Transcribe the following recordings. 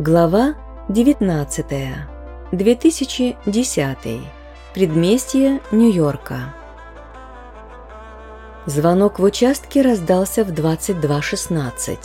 Глава 19. 2010. Предместье Нью-Йорка. Звонок в участке раздался в 22.16.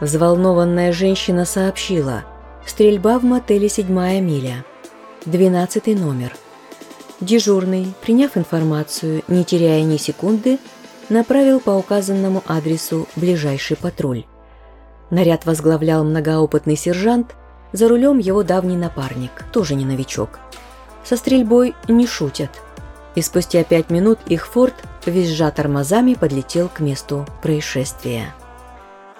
Взволнованная женщина сообщила «Стрельба в мотеле «Седьмая миля». 12 номер». Дежурный, приняв информацию, не теряя ни секунды, направил по указанному адресу ближайший патруль. Наряд возглавлял многоопытный сержант, за рулем его давний напарник, тоже не новичок. Со стрельбой не шутят. И спустя пять минут их форт, визжа тормозами, подлетел к месту происшествия.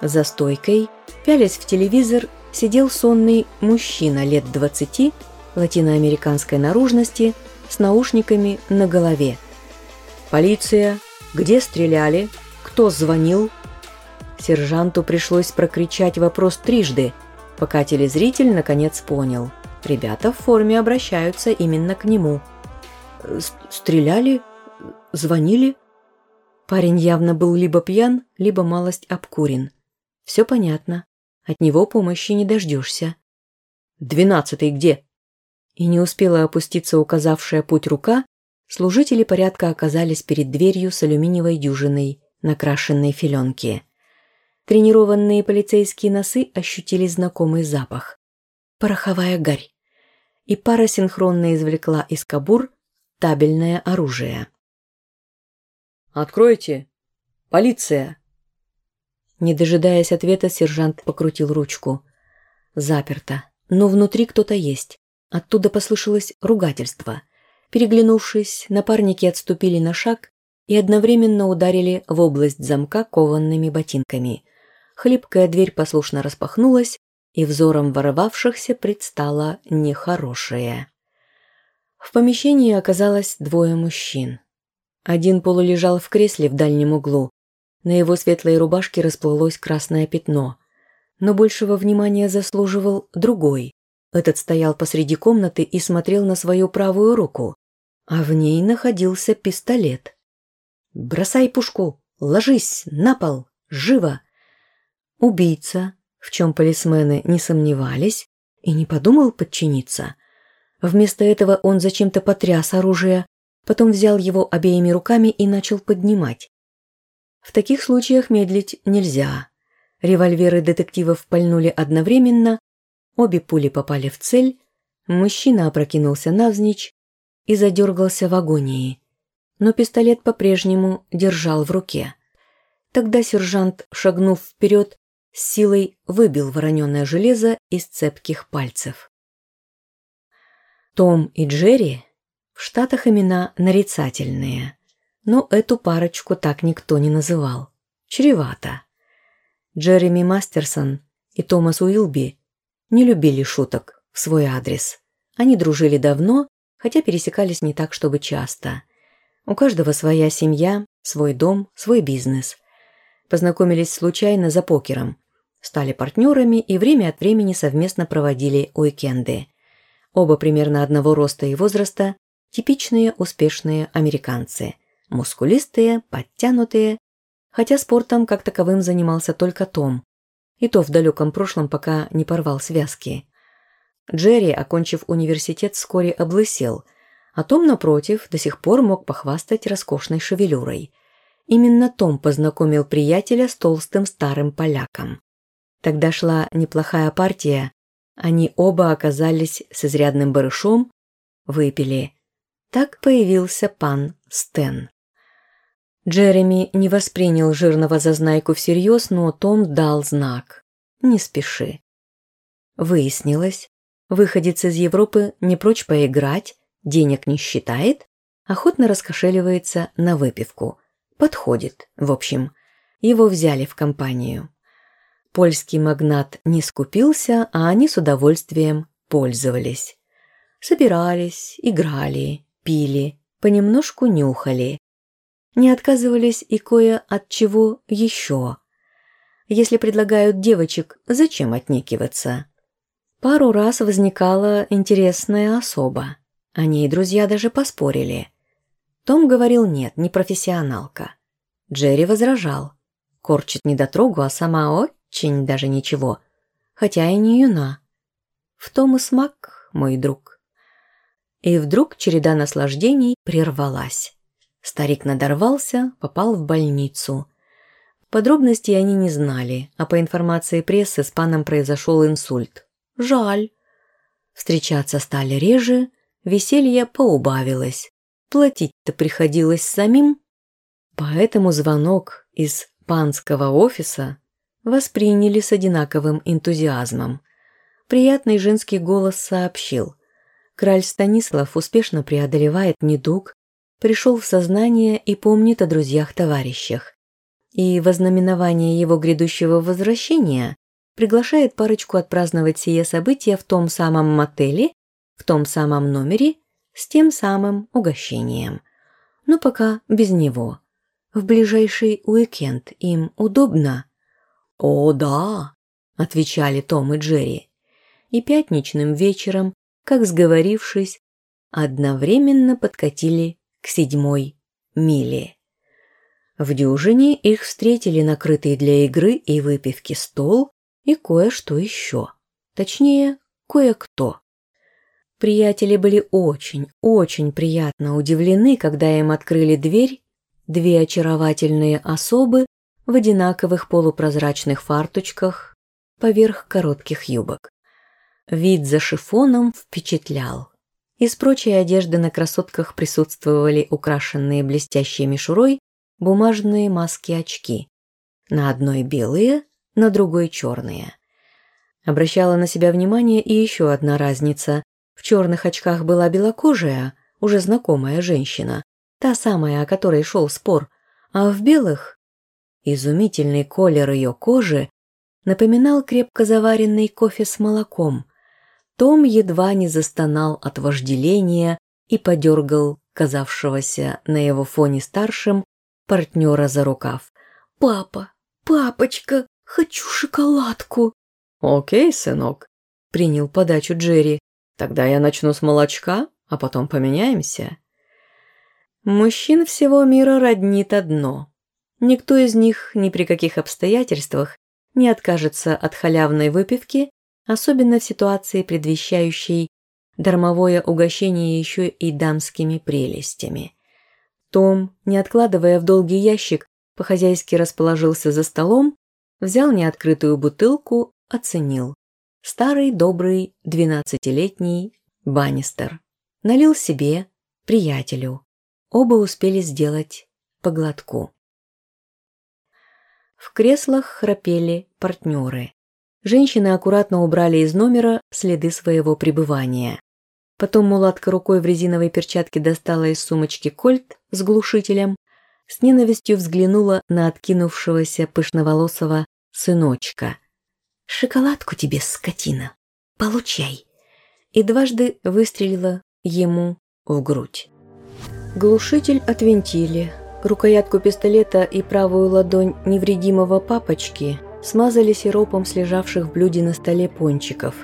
За стойкой, пялясь в телевизор, сидел сонный мужчина лет 20, латиноамериканской наружности, с наушниками на голове. «Полиция! Где стреляли? Кто звонил?» Сержанту пришлось прокричать вопрос трижды, пока телезритель наконец понял. Ребята в форме обращаются именно к нему. «Стреляли? Звонили?» Парень явно был либо пьян, либо малость обкурен. Все понятно. От него помощи не дождешься. «Двенадцатый где?» И не успела опуститься указавшая путь рука, служители порядка оказались перед дверью с алюминиевой дюжиной, накрашенной филенки. Тренированные полицейские носы ощутили знакомый запах. Пороховая гарь. И пара синхронно извлекла из кабур табельное оружие. «Откройте! Полиция!» Не дожидаясь ответа, сержант покрутил ручку. Заперто, но внутри кто-то есть. Оттуда послышалось ругательство. Переглянувшись, напарники отступили на шаг и одновременно ударили в область замка кованными ботинками. Хлипкая дверь послушно распахнулась, и взором ворвавшихся предстало нехорошее. В помещении оказалось двое мужчин. Один полулежал в кресле в дальнем углу. На его светлой рубашке расплылось красное пятно. Но большего внимания заслуживал другой. Этот стоял посреди комнаты и смотрел на свою правую руку, а в ней находился пистолет. «Бросай пушку! Ложись! На пол! Живо!» Убийца, в чем полисмены не сомневались, и не подумал подчиниться. Вместо этого он зачем-то потряс оружие, потом взял его обеими руками и начал поднимать. В таких случаях медлить нельзя. Револьверы детективов пальнули одновременно, обе пули попали в цель, мужчина опрокинулся навзничь и задергался в агонии. Но пистолет по-прежнему держал в руке. Тогда сержант, шагнув вперед, с силой выбил вороненое железо из цепких пальцев. Том и Джерри в Штатах имена нарицательные, но эту парочку так никто не называл. Чревато. Джереми Мастерсон и Томас Уилби не любили шуток в свой адрес. Они дружили давно, хотя пересекались не так, чтобы часто. У каждого своя семья, свой дом, свой бизнес. Познакомились случайно за покером, стали партнерами и время от времени совместно проводили уикенды. Оба примерно одного роста и возраста, типичные успешные американцы. Мускулистые, подтянутые, хотя спортом как таковым занимался только Том. И то в далеком прошлом, пока не порвал связки. Джерри, окончив университет, вскоре облысел, а Том, напротив, до сих пор мог похвастать роскошной шевелюрой. Именно Том познакомил приятеля с толстым старым поляком. Тогда шла неплохая партия, они оба оказались с изрядным барышом, выпили. Так появился пан Стэн. Джереми не воспринял жирного зазнайку всерьез, но Том дал знак. «Не спеши». Выяснилось, выходец из Европы не прочь поиграть, денег не считает, охотно раскошеливается на выпивку. Подходит, в общем. Его взяли в компанию. Польский магнат не скупился, а они с удовольствием пользовались. Собирались, играли, пили, понемножку нюхали. Не отказывались и кое от чего еще. Если предлагают девочек, зачем отнекиваться? Пару раз возникала интересная особа. Они и друзья даже поспорили. Том говорил нет, не профессионалка. Джерри возражал. Корчит недотрогу, а сама ой, очень даже ничего, хотя и не юна, В том и смак, мой друг. И вдруг череда наслаждений прервалась. Старик надорвался, попал в больницу. Подробностей они не знали, а по информации прессы с паном произошел инсульт. Жаль. Встречаться стали реже, веселье поубавилось. Платить-то приходилось самим. Поэтому звонок из панского офиса восприняли с одинаковым энтузиазмом. Приятный женский голос сообщил. Краль Станислав успешно преодолевает недуг, пришел в сознание и помнит о друзьях-товарищах. И в ознаменование его грядущего возвращения приглашает парочку отпраздновать сие событие в том самом мотеле, в том самом номере, с тем самым угощением. Но пока без него. В ближайший уикенд им удобно? «О, да», – отвечали Том и Джерри. И пятничным вечером, как сговорившись, одновременно подкатили к седьмой миле. В дюжине их встретили накрытый для игры и выпивки стол и кое-что еще. Точнее, кое-кто. Приятели были очень, очень приятно удивлены, когда им открыли дверь две очаровательные особы в одинаковых полупрозрачных фарточках поверх коротких юбок. Вид за шифоном впечатлял. Из прочей одежды на красотках присутствовали украшенные блестящей мишурой бумажные маски-очки. На одной белые, на другой черные. Обращала на себя внимание и еще одна разница. В черных очках была белокожая, уже знакомая женщина, та самая, о которой шел спор, а в белых изумительный колер ее кожи напоминал крепко заваренный кофе с молоком, том едва не застонал от вожделения и подергал казавшегося на его фоне старшим партнера за рукав. «Папа, папочка, хочу шоколадку!» «Окей, сынок», — принял подачу Джерри. «Тогда я начну с молочка, а потом поменяемся». Мужчин всего мира роднит одно. Никто из них ни при каких обстоятельствах не откажется от халявной выпивки особенно в ситуации, предвещающей дармовое угощение еще и дамскими прелестями. Том, не откладывая в долгий ящик, по-хозяйски расположился за столом, взял неоткрытую бутылку, оценил. Старый добрый двенадцатилетний Баннистер. Налил себе, приятелю. Оба успели сделать по глотку. В креслах храпели партнеры. Женщины аккуратно убрали из номера следы своего пребывания. Потом мулатка рукой в резиновой перчатке достала из сумочки кольт с глушителем, с ненавистью взглянула на откинувшегося пышноволосого сыночка. «Шоколадку тебе, скотина! Получай!» И дважды выстрелила ему в грудь. Глушитель отвинтили. Рукоятку пистолета и правую ладонь невредимого папочки – смазали сиропом с лежавших в блюде на столе пончиков.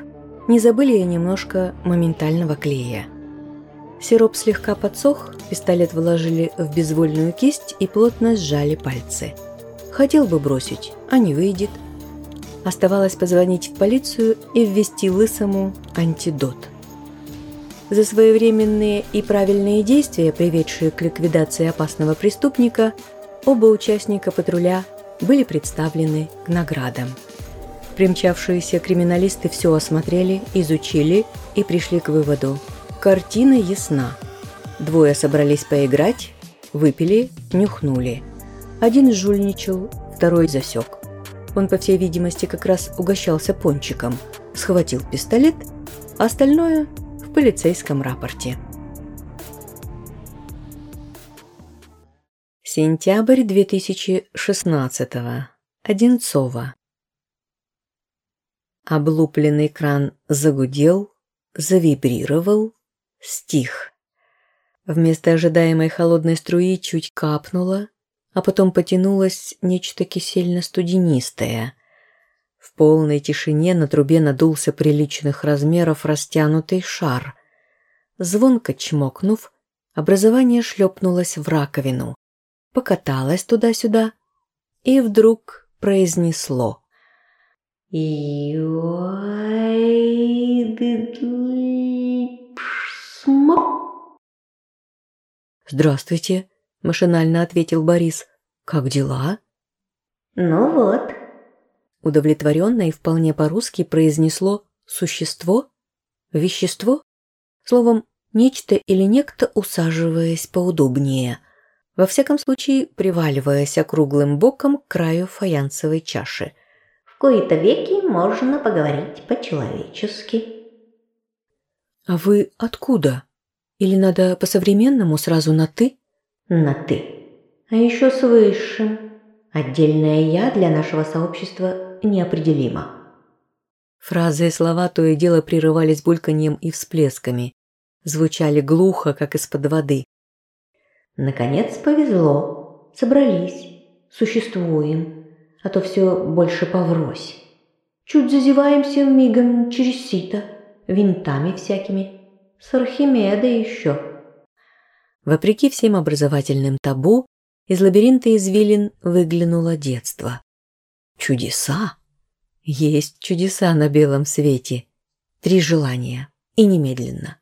Не забыли и немножко моментального клея. Сироп слегка подсох, пистолет вложили в безвольную кисть и плотно сжали пальцы. Хотел бы бросить, а не выйдет. Оставалось позвонить в полицию и ввести лысому антидот. За своевременные и правильные действия, приведшие к ликвидации опасного преступника, оба участника патруля были представлены к наградам. Примчавшиеся криминалисты все осмотрели, изучили и пришли к выводу. Картина ясна. Двое собрались поиграть, выпили, нюхнули. Один жульничал, второй засек. Он, по всей видимости, как раз угощался пончиком, схватил пистолет, а остальное полицейском рапорте. Сентябрь 2016-го. Одинцово. Облупленный кран загудел, завибрировал, стих. Вместо ожидаемой холодной струи чуть капнуло, а потом потянулось нечто кисельно-студенистое. В полной тишине на трубе надулся приличных размеров растянутый шар. Звонко чмокнув, образование шлепнулось в раковину покаталась туда-сюда и вдруг произнесло. «Здравствуйте», – машинально ответил Борис. «Как дела?» «Ну вот», – удовлетворенно и вполне по-русски произнесло «существо», «вещество», словом, нечто или некто, усаживаясь поудобнее, во всяком случае приваливаясь округлым боком к краю фаянсовой чаши. «В кои-то веки можно поговорить по-человечески». «А вы откуда?» Или надо по-современному сразу на «ты»?» «На «ты». А еще с высшим. Отдельное «я» для нашего сообщества неопределимо». Фразы и слова то и дело прерывались бульканьем и всплесками. Звучали глухо, как из-под воды. «Наконец повезло. Собрались. Существуем. А то все больше поврось. Чуть зазеваемся мигом через сито. Винтами всякими. С Архимедой еще. Вопреки всем образовательным табу, из лабиринта извилин выглянуло детство. Чудеса? Есть чудеса на белом свете. Три желания. И немедленно.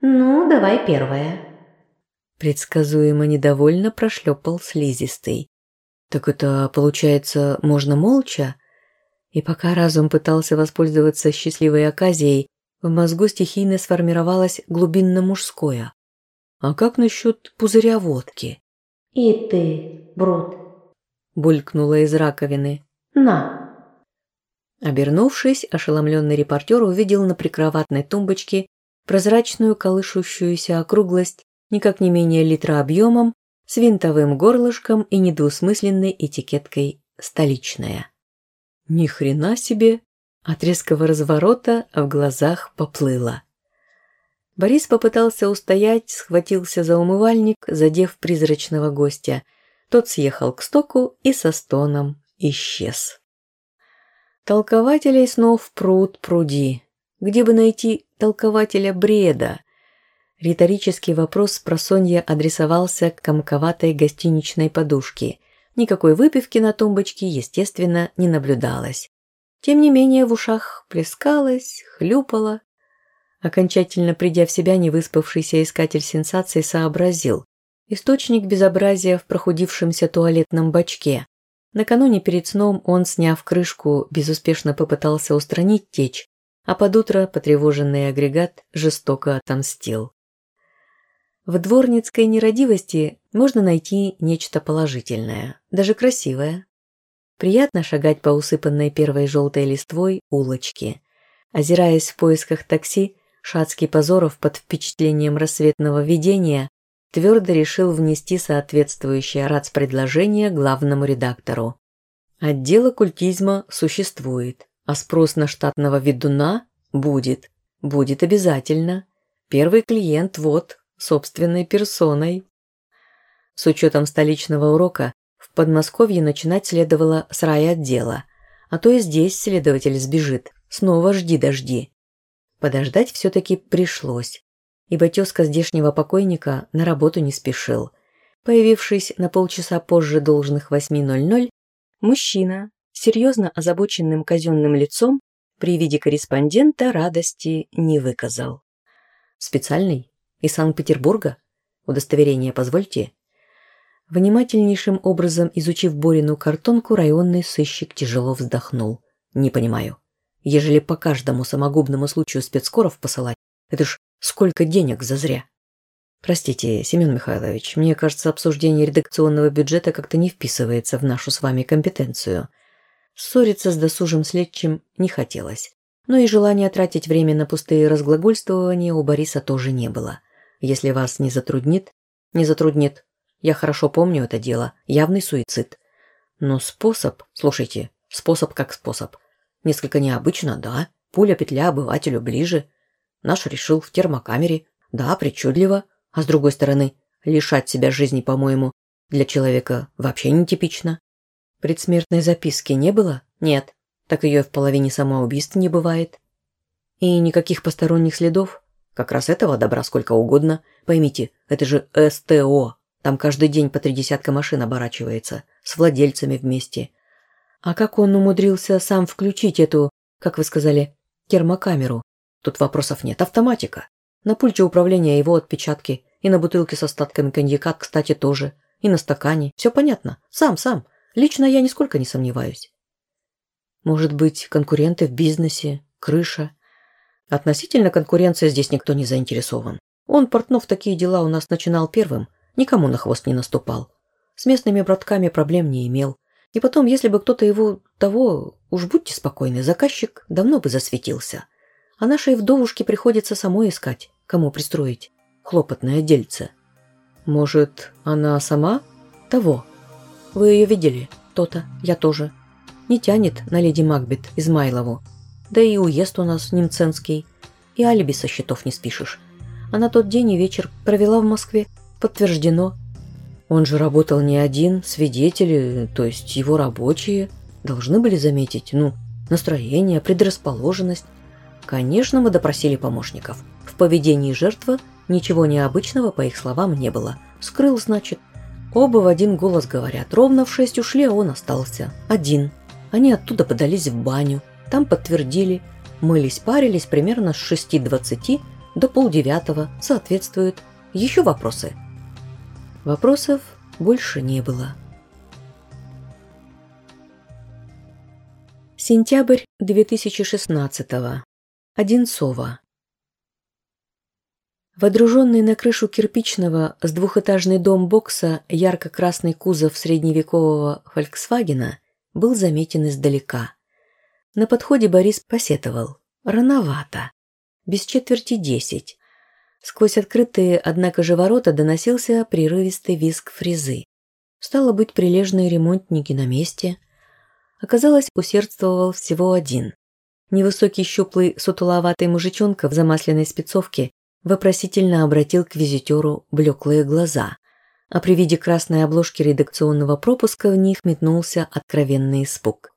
Ну, давай первое. Предсказуемо недовольно прошлепал слизистый. Так это, получается, можно молча? И пока разум пытался воспользоваться счастливой оказией, в мозгу стихийно сформировалось глубинно-мужское. А как насчет пузыря водки? И ты, Брут. Булькнула из раковины. На. Обернувшись, ошеломленный репортер увидел на прикроватной тумбочке прозрачную колышущуюся округлость, никак не менее литра объемом, с винтовым горлышком и недвусмысленной этикеткой «столичная». Ни хрена себе! От резкого разворота в глазах поплыло. Борис попытался устоять, схватился за умывальник, задев призрачного гостя. Тот съехал к стоку и со стоном исчез. Толкователей снов пруд пруди. Где бы найти толкователя бреда? Риторический вопрос про Сонья адресовался к комковатой гостиничной подушке. Никакой выпивки на тумбочке, естественно, не наблюдалось. Тем не менее в ушах плескалось, хлюпало. Окончательно придя в себя, невыспавшийся искатель сенсаций сообразил. Источник безобразия в прохудившемся туалетном бачке. Накануне перед сном он, сняв крышку, безуспешно попытался устранить течь, а под утро потревоженный агрегат жестоко отомстил. В дворницкой нерадивости можно найти нечто положительное, даже красивое. Приятно шагать по усыпанной первой желтой листвой улочке. Озираясь в поисках такси, Шацкий Позоров под впечатлением рассветного видения твердо решил внести соответствующее РАЦ-предложение главному редактору. Отдел оккультизма существует, а спрос на штатного ведуна будет. Будет обязательно. Первый клиент вот, собственной персоной. С учетом столичного урока, в Подмосковье начинать следовало с райотдела, а то и здесь следователь сбежит. Снова жди-дожди. Подождать все-таки пришлось, ибо тезка здешнего покойника на работу не спешил. Появившись на полчаса позже должных 8.00, мужчина, серьезно озабоченным казенным лицом, при виде корреспондента радости не выказал. «Специальный? Из Санкт-Петербурга? Удостоверение позвольте?» Внимательнейшим образом изучив Борину картонку, районный сыщик тяжело вздохнул. «Не понимаю. Ежели по каждому самогубному случаю спецкоров посылать, это ж сколько денег зазря!» «Простите, Семен Михайлович, мне кажется, обсуждение редакционного бюджета как-то не вписывается в нашу с вами компетенцию». Ссориться с досужим следчим не хотелось. Но и желания тратить время на пустые разглагольствования у Бориса тоже не было. Если вас не затруднит, не затруднит, я хорошо помню это дело. Явный суицид. Но способ... Слушайте, способ как способ. Несколько необычно, да. Пуля-петля обывателю ближе. Наш решил в термокамере. Да, причудливо. А с другой стороны, лишать себя жизни, по-моему, для человека вообще нетипично. Предсмертной записки не было? Нет. Так ее в половине самоубийств не бывает. И никаких посторонних следов? Как раз этого добра сколько угодно. Поймите, это же СТО, там каждый день по три десятка машин оборачивается, с владельцами вместе. А как он умудрился сам включить эту, как вы сказали, термокамеру? Тут вопросов нет. Автоматика. На пульте управления его отпечатки. И на бутылке с остатками коньяка, кстати, тоже. И на стакане. Все понятно. Сам, сам. Лично я нисколько не сомневаюсь. Может быть, конкуренты в бизнесе, крыша. Относительно конкуренции здесь никто не заинтересован. Он, Портнов, такие дела у нас начинал первым. Никому на хвост не наступал. С местными братками проблем не имел. И потом, если бы кто-то его того, уж будьте спокойны, заказчик давно бы засветился. А нашей вдовушке приходится самой искать, кому пристроить. Хлопотное дельце. Может, она сама? Того. Вы ее видели? То-то. Я тоже. Не тянет на леди Макбет Измайлову. Да и уезд у нас немценский. И алиби со счетов не спишешь. Она тот день и вечер провела в Москве. Подтверждено. Он же работал не один, свидетели, то есть его рабочие, должны были заметить, ну, настроение, предрасположенность. Конечно, мы допросили помощников. В поведении жертвы ничего необычного, по их словам, не было. Скрыл, значит. Оба в один голос говорят. Ровно в шесть ушли, а он остался. Один. Они оттуда подались в баню. Там подтвердили. Мылись, парились примерно с 6.20 до полдевятого. Соответствует. Еще вопросы? Вопросов больше не было. Сентябрь 2016 -го. Одинцово. Водруженный на крышу кирпичного с двухэтажный дом бокса ярко-красный кузов средневекового «Фольксвагена» был заметен издалека. На подходе Борис посетовал. Рановато. Без четверти десять. Сквозь открытые, однако же, ворота доносился прерывистый визг фрезы. Стало быть, прилежные ремонтники на месте. Оказалось, усердствовал всего один. Невысокий щуплый сутуловатый мужичонка в замасленной спецовке вопросительно обратил к визитеру блеклые глаза, а при виде красной обложки редакционного пропуска в них метнулся откровенный испуг.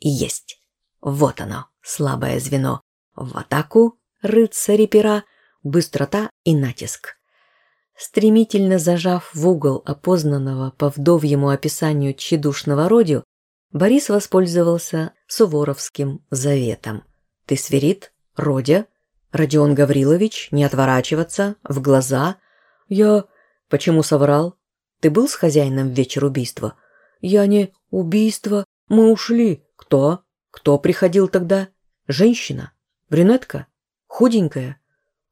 Есть. Вот оно, слабое звено. В атаку, рыцари-пера – быстрота и натиск. Стремительно зажав в угол опознанного по вдовьему описанию тщедушного родю, Борис воспользовался суворовским заветом. «Ты свирит, Родя? Родион Гаврилович, не отворачиваться, в глаза. Я... Почему соврал? Ты был с хозяином в вечер убийства? Я не... Убийство. Мы ушли. Кто? Кто приходил тогда? Женщина? Брюнетка? Худенькая?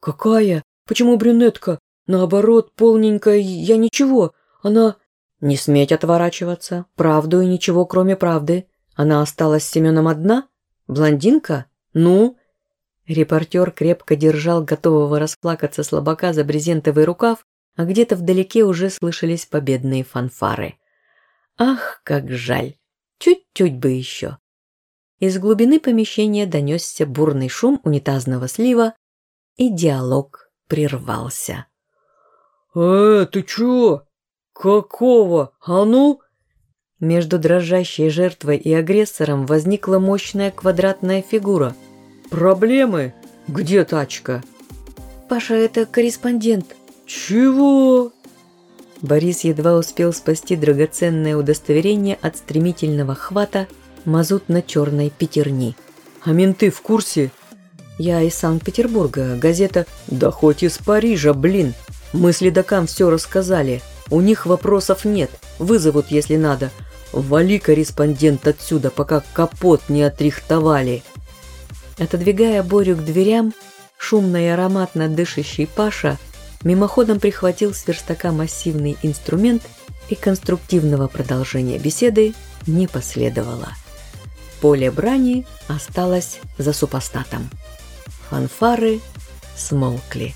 «Какая? Почему брюнетка? Наоборот, полненькая, я ничего. Она...» «Не сметь отворачиваться. Правду и ничего, кроме правды. Она осталась с Семеном одна? Блондинка? Ну?» Репортер крепко держал готового расплакаться слабака за брезентовый рукав, а где-то вдалеке уже слышались победные фанфары. «Ах, как жаль! Чуть-чуть бы еще!» Из глубины помещения донесся бурный шум унитазного слива, и диалог прервался. «Э, ты чё? Какого? А ну?» Между дрожащей жертвой и агрессором возникла мощная квадратная фигура. «Проблемы? Где тачка?» «Паша, это корреспондент». «Чего?» Борис едва успел спасти драгоценное удостоверение от стремительного хвата мазутно-черной пятерни. «А менты в курсе?» Я из Санкт-Петербурга, газета «Да хоть из Парижа, блин! Мы следакам все рассказали. У них вопросов нет, вызовут, если надо. Вали корреспондент отсюда, пока капот не отрихтовали». Отодвигая Борю к дверям, шумно и ароматно дышащий Паша мимоходом прихватил с верстака массивный инструмент и конструктивного продолжения беседы не последовало. Поле брани осталось за супостатом. Фанфары смолкли.